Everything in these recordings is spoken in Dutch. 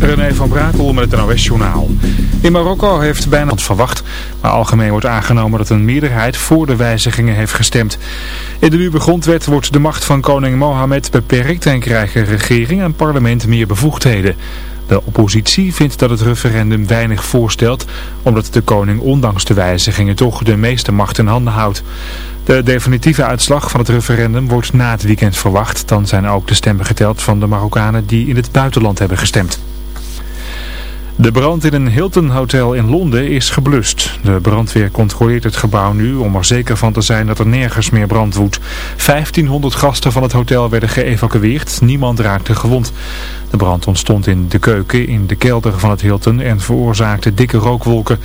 René van Brakel met het NOS-journaal. In Marokko heeft bijna het verwacht, maar algemeen wordt aangenomen dat een meerderheid voor de wijzigingen heeft gestemd. In de nieuwe grondwet wordt de macht van koning Mohammed beperkt en krijgen regering en parlement meer bevoegdheden. De oppositie vindt dat het referendum weinig voorstelt, omdat de koning ondanks de wijzigingen toch de meeste macht in handen houdt. De definitieve uitslag van het referendum wordt na het weekend verwacht. Dan zijn ook de stemmen geteld van de Marokkanen die in het buitenland hebben gestemd. De brand in een Hilton Hotel in Londen is geblust. De brandweer controleert het gebouw nu om er zeker van te zijn dat er nergens meer brand woedt. 1500 gasten van het hotel werden geëvacueerd. Niemand raakte gewond. De brand ontstond in de keuken in de kelder van het Hilton en veroorzaakte dikke rookwolken.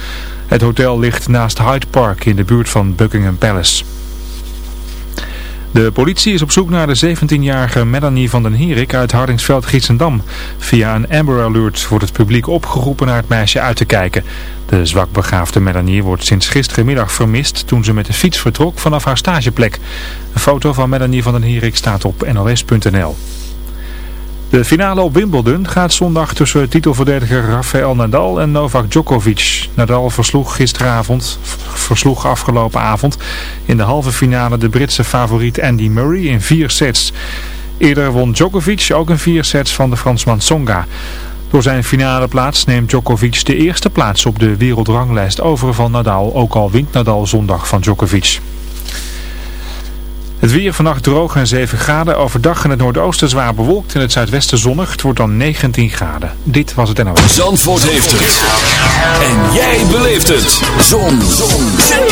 Het hotel ligt naast Hyde Park in de buurt van Buckingham Palace. De politie is op zoek naar de 17-jarige Melanie van den Herik uit Hardingsveld-Giessendam. Via een Amber Alert wordt het publiek opgeroepen naar het meisje uit te kijken. De zwakbegaafde Melanie wordt sinds gisterenmiddag vermist toen ze met de fiets vertrok vanaf haar stageplek. Een foto van Melanie van den Herik staat op nos.nl. De finale op Wimbledon gaat zondag tussen titelverdediger Rafael Nadal en Novak Djokovic. Nadal versloeg gisteravond, versloeg afgelopen avond in de halve finale de Britse favoriet Andy Murray in vier sets. Eerder won Djokovic ook in vier sets van de Fransman Tsonga. Door zijn finale plaats neemt Djokovic de eerste plaats op de wereldranglijst over van Nadal, ook al wint Nadal zondag van Djokovic. Het weer vannacht droog en 7 graden. Overdag in het noordoosten zwaar bewolkt. In het zuidwesten zonnig. Het wordt dan 19 graden. Dit was het NOS. Zandvoort heeft het. En jij beleeft het. Zon. Zon.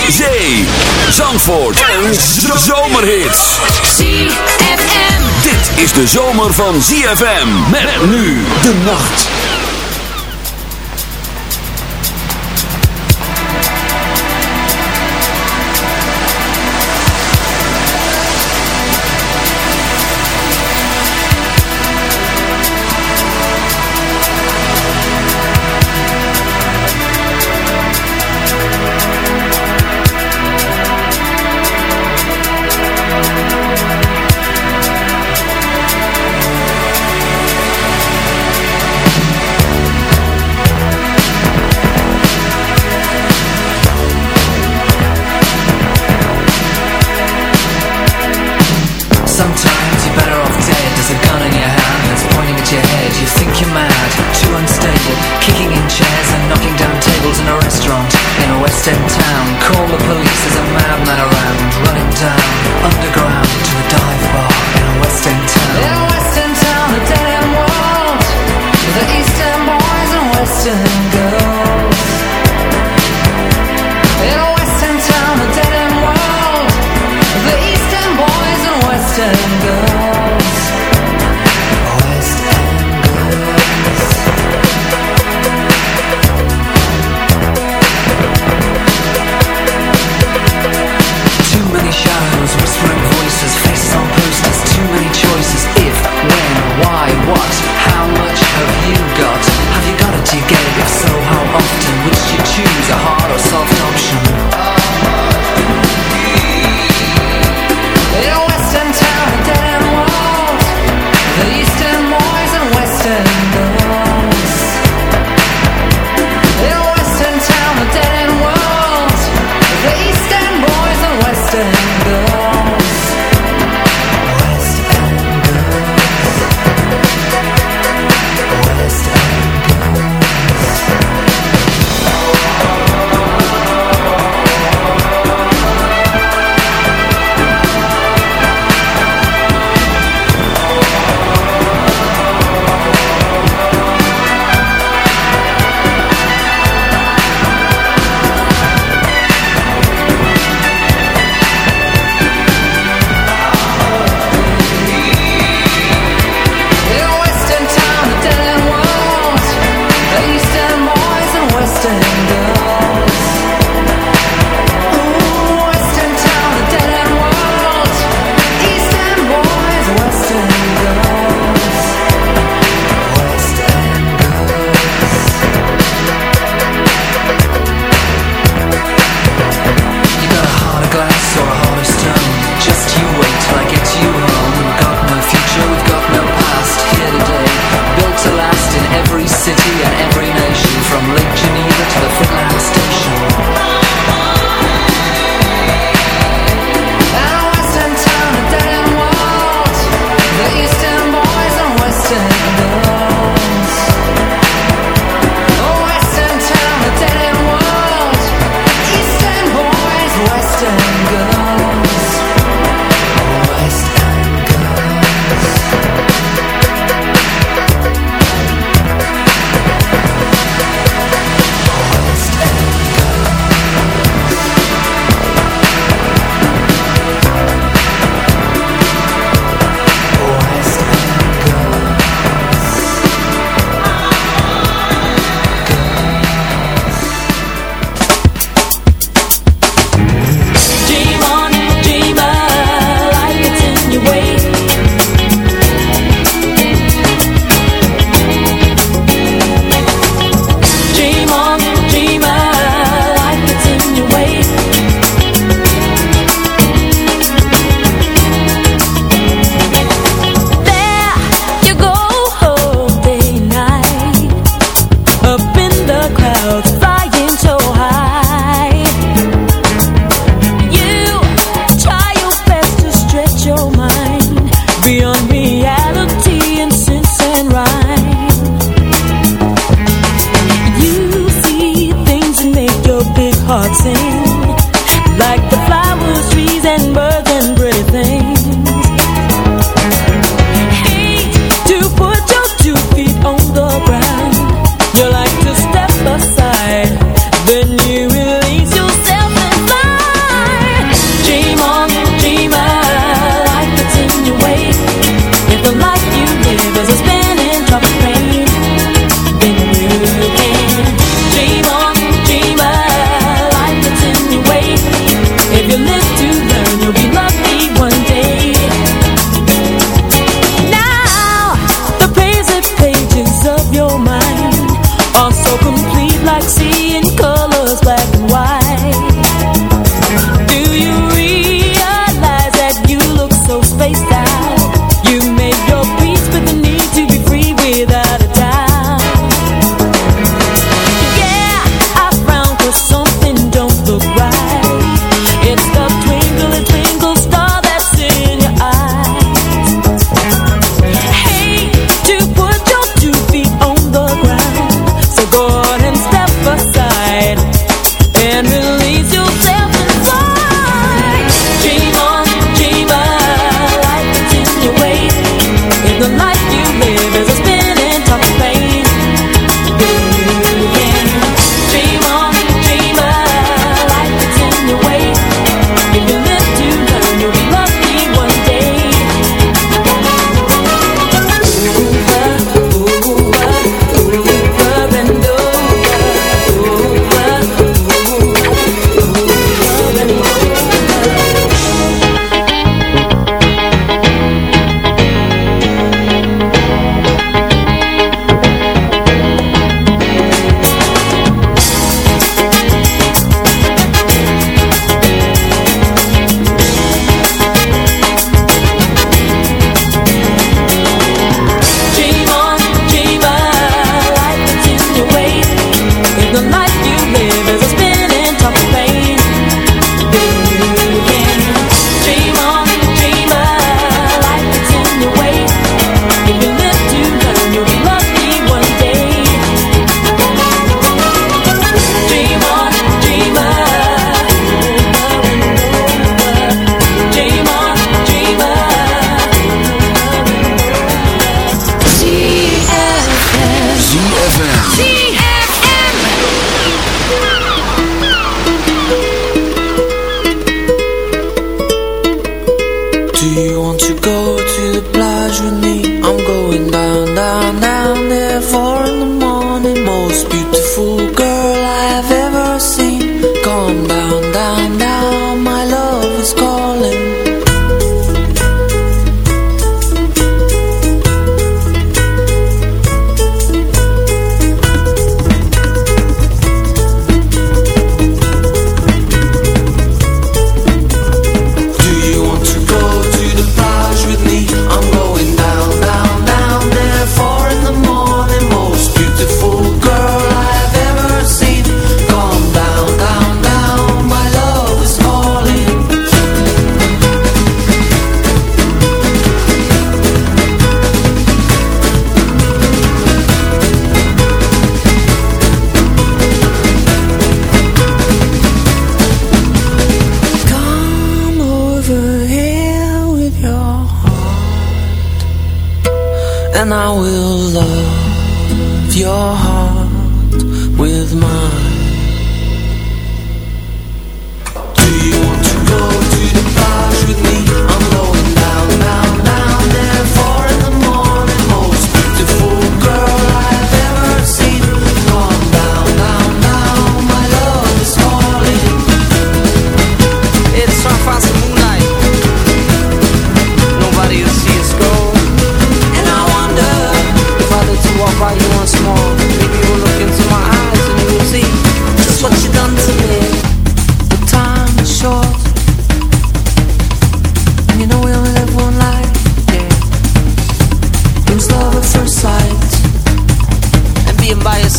Zee. Zandvoort. En zomerhits. ZFM. Dit is de zomer van ZFM. Met nu de nacht.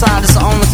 Side is the only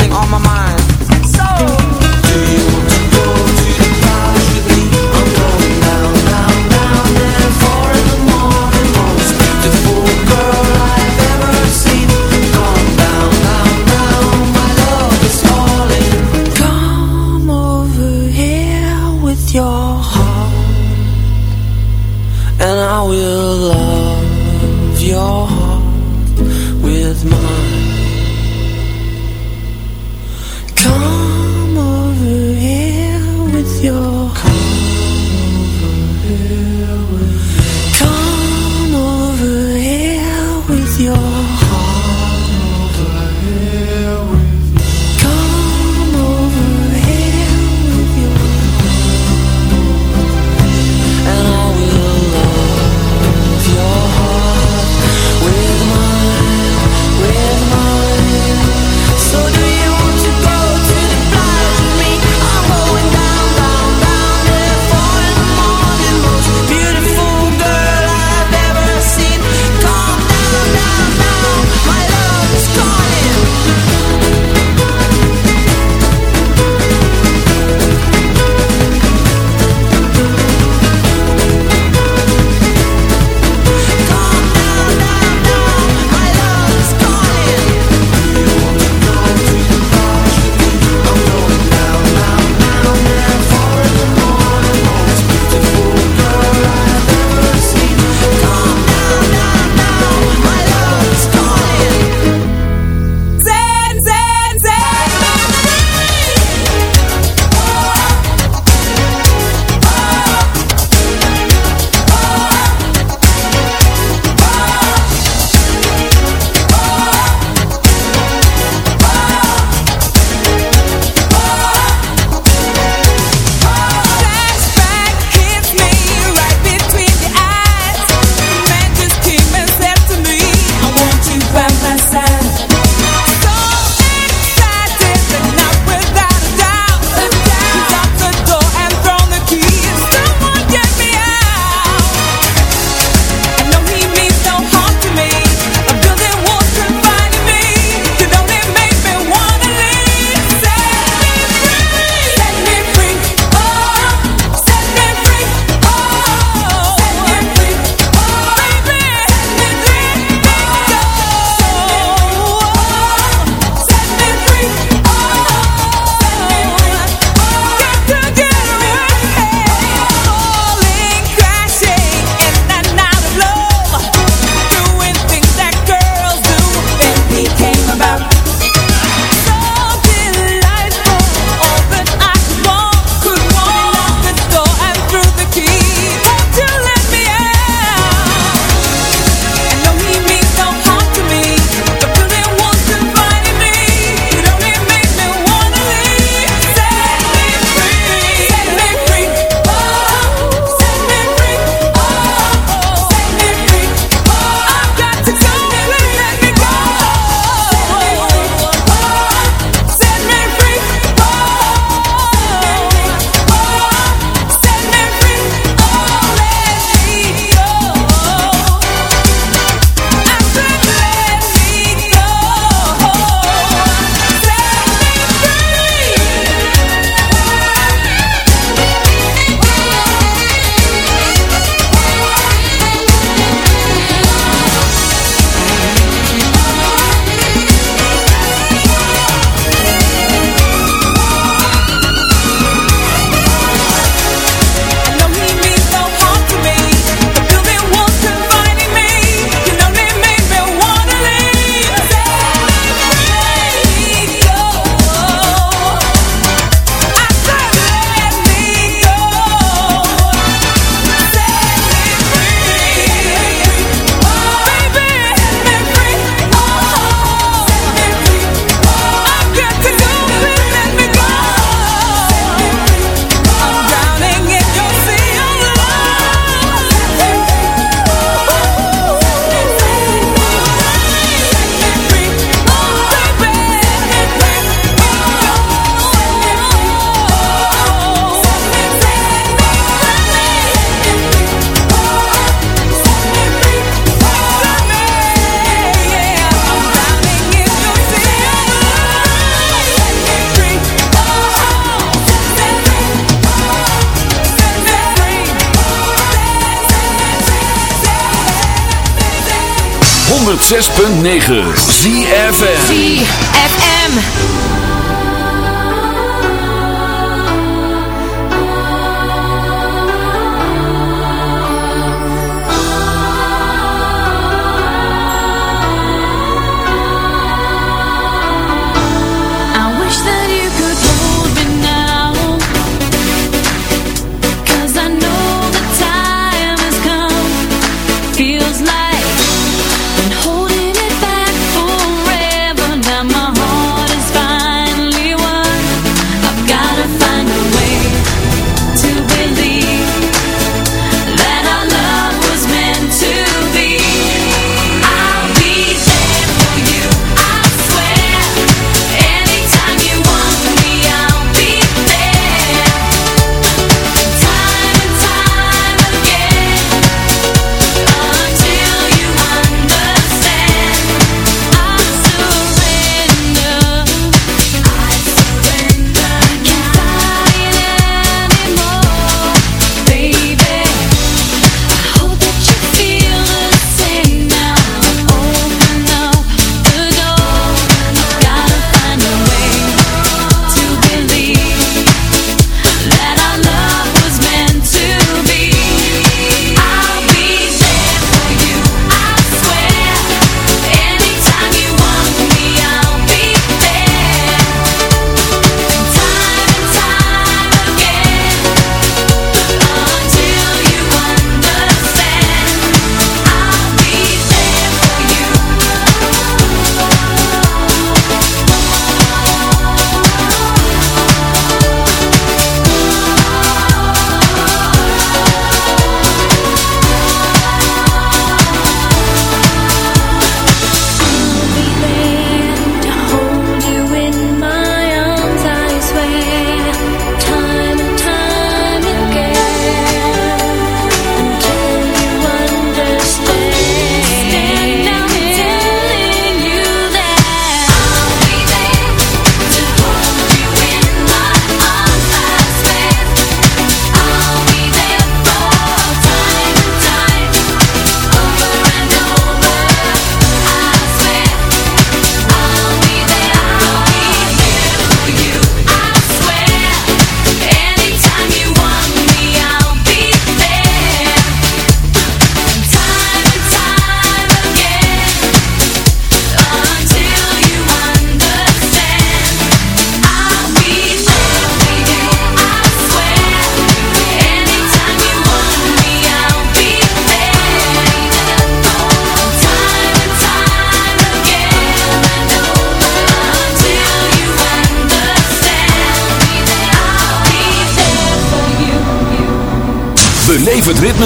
106.9 ZFN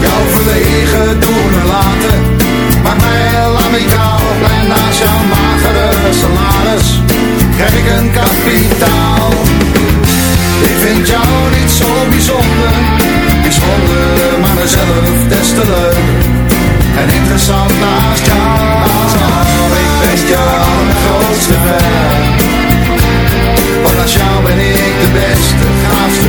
jouw verlegen doen en laten. Maar mij heel amicaal en naast jouw magere salaris krijg ik een kapitaal. Ik vind jou niet zo bijzonder, bijzonder maar mezelf des te leuk. En interessant naast jou, ik ben jou de grootste. Want als jou ben ik de beste, gaafste,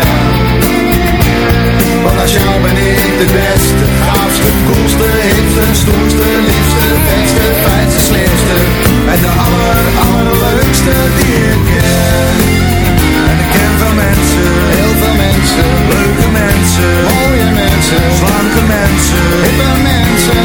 want als jou ben ik de beste, gaafste, koelste, hipste, stoerste, liefste, beste, fijnste, slimste. En de aller, allerleukste die ik ken. En ik ken veel mensen, heel veel mensen, leuke mensen, mooie mensen, slanke mensen, hippe mensen,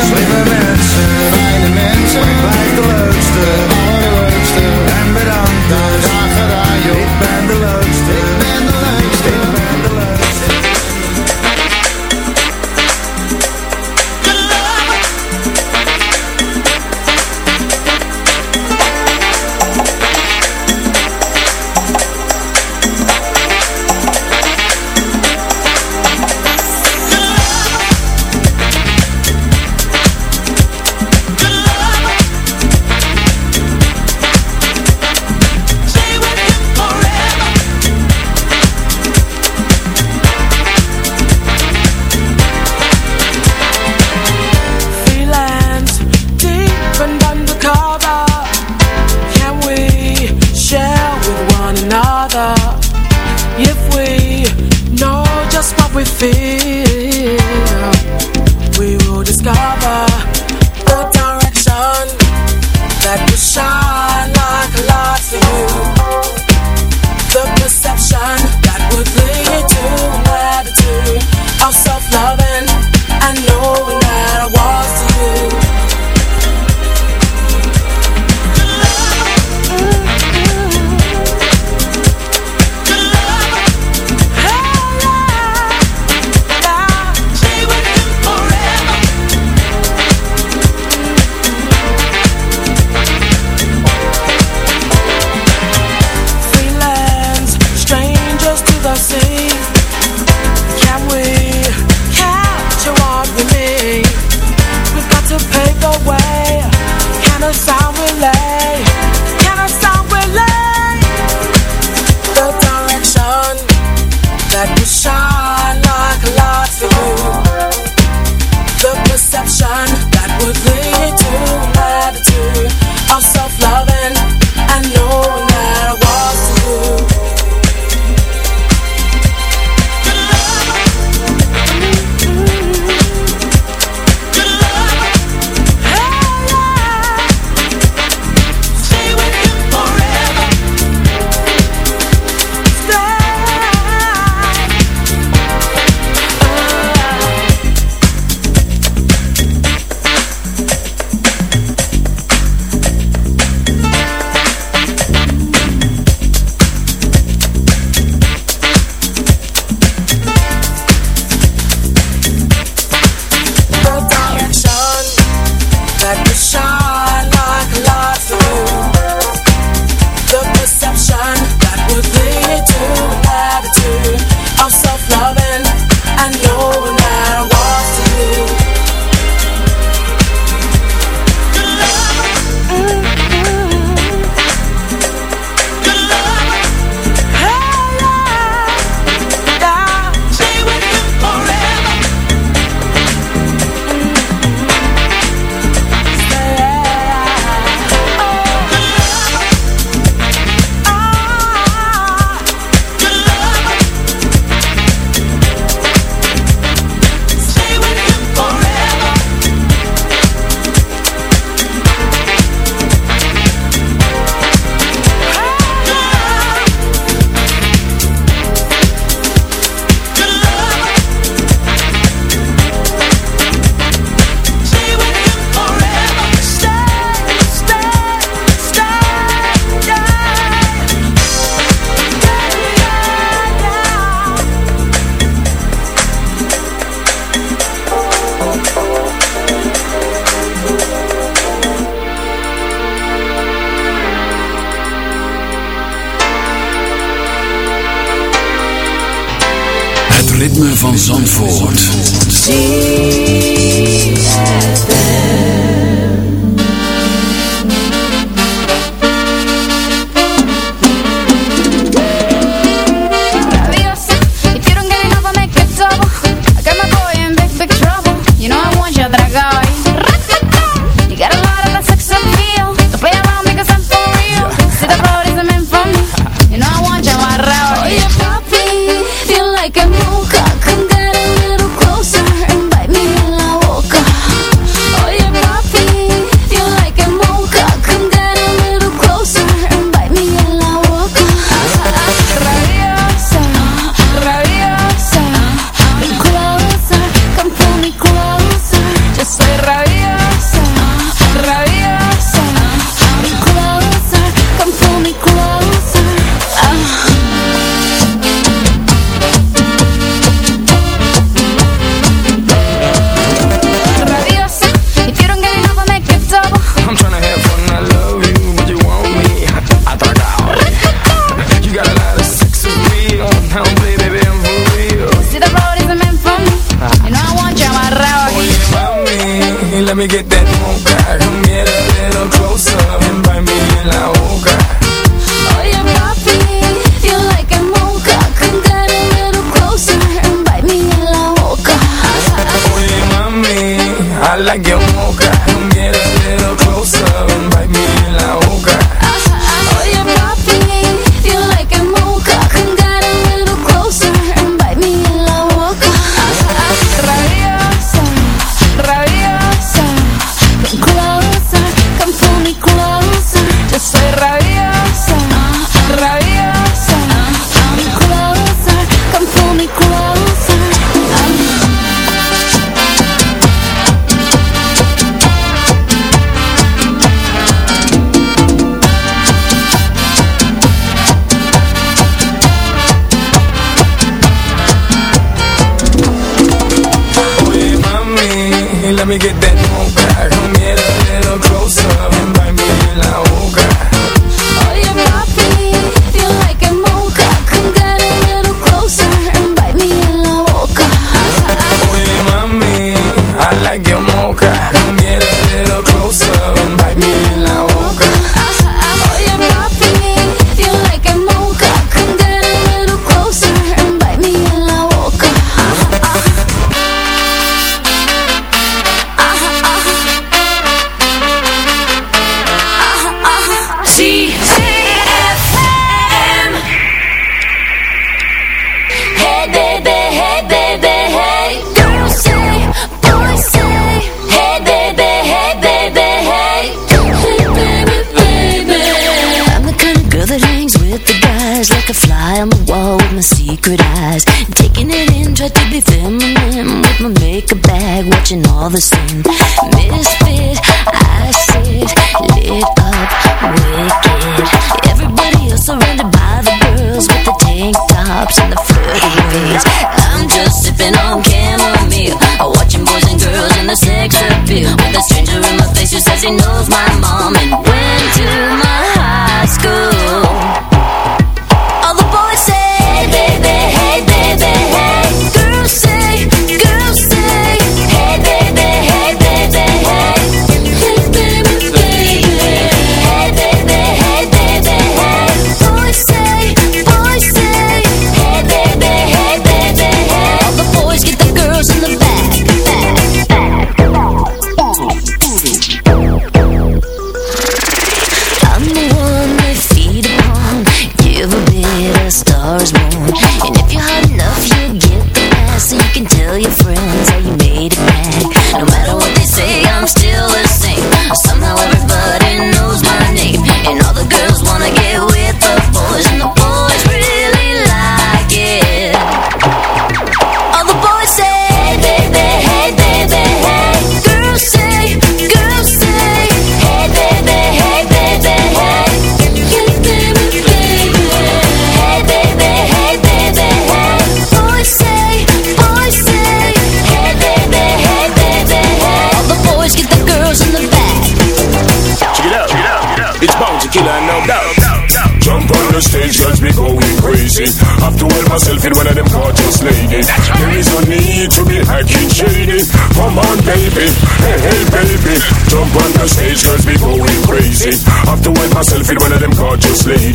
that shine like you. The perception that would lead to latitude of self van Zandvoort. like you. attention all the same. Misfit, I sit lit up, wicked. Everybody else surrounded by the girls with the tank tops and the flirty ways. I'm just sipping on chamomile, watching boys and girls in the sex appeal. With a stranger in my face who says he knows my mom and went to my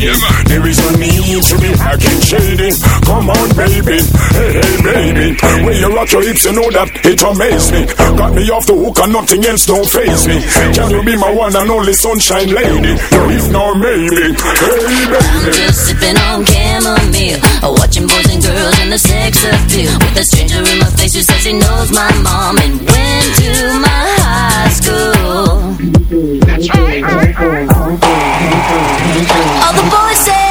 Yeah, man. There is no need to be hacking shading. Come on, baby. Hey, hey, baby. When you rock your hips, you know that it amazes me. Got me off the hook and nothing else don't face me. Can you be my one and only sunshine lady? No, if not, maybe. Hey, baby. I'm just sipping on chamomile. Watching boys and girls in the sex appeal. With a stranger in my face who says he knows my mom and went to my high school. All the boys say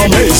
transformation.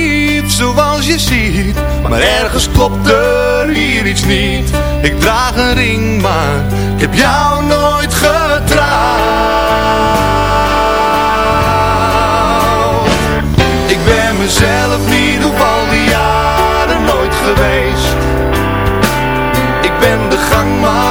zoals je ziet. Maar ergens klopt er hier iets niet. Ik draag een ring maar ik heb jou nooit getrouwd. Ik ben mezelf niet op al die jaren nooit geweest. Ik ben de gangmaker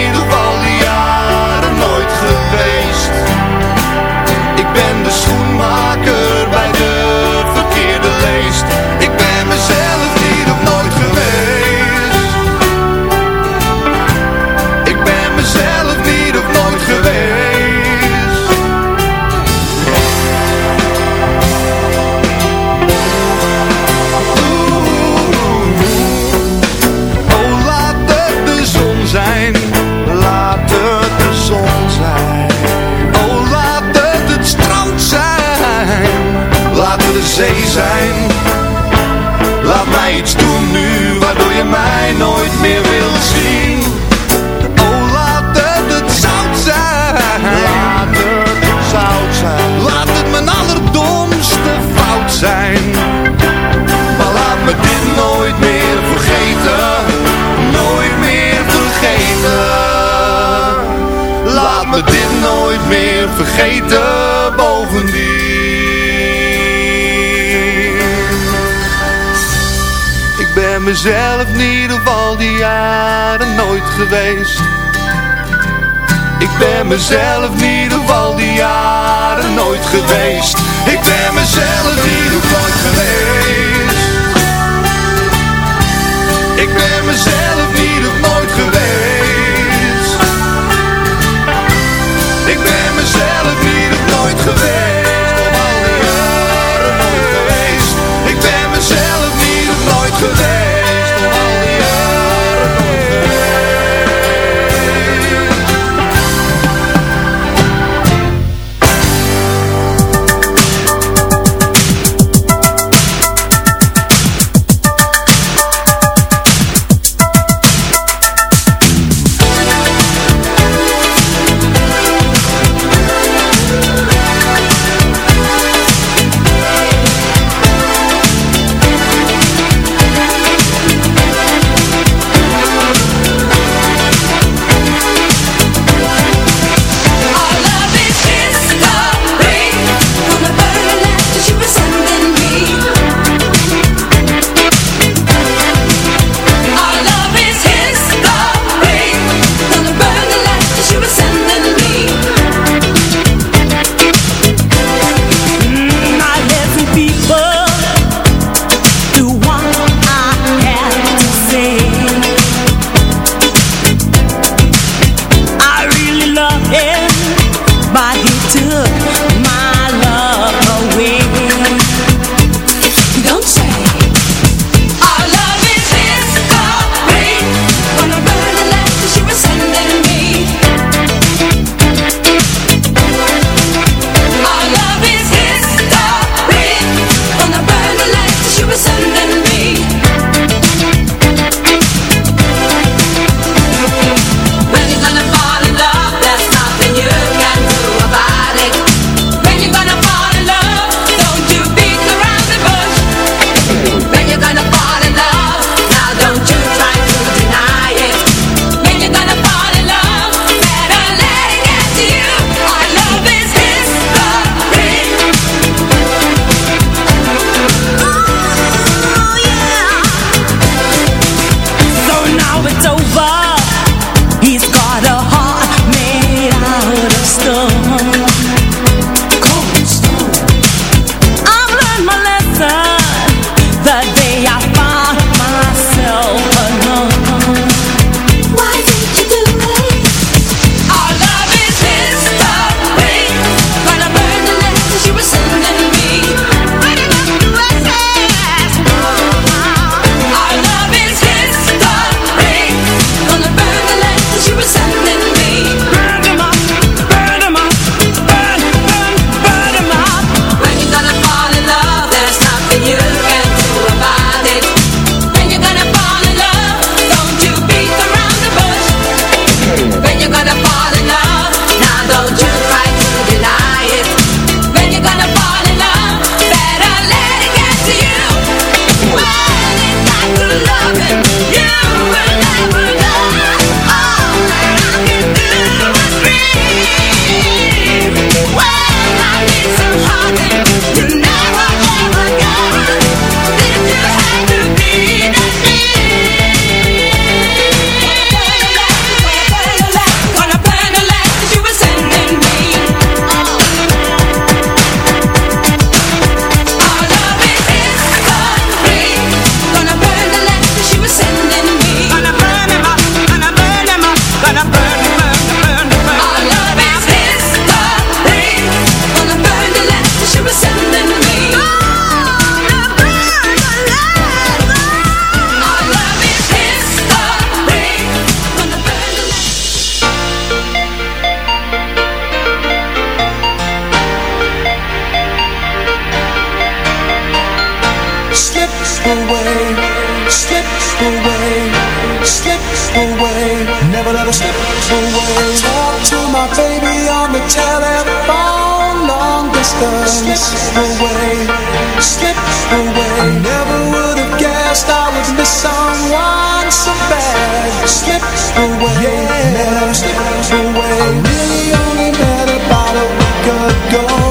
mezelf niet op al die jaren nooit geweest. Ik ben mezelf niet op al die jaren nooit geweest. Ik ben mezelf niet op nooit geweest. Ik ben mezelf niet op nooit geweest. Ik ben mezelf niet op nooit geweest. Nooit geweest. Ik ben mezelf niet op nooit geweest slips away, yeah. never slips away I really only met about a week ago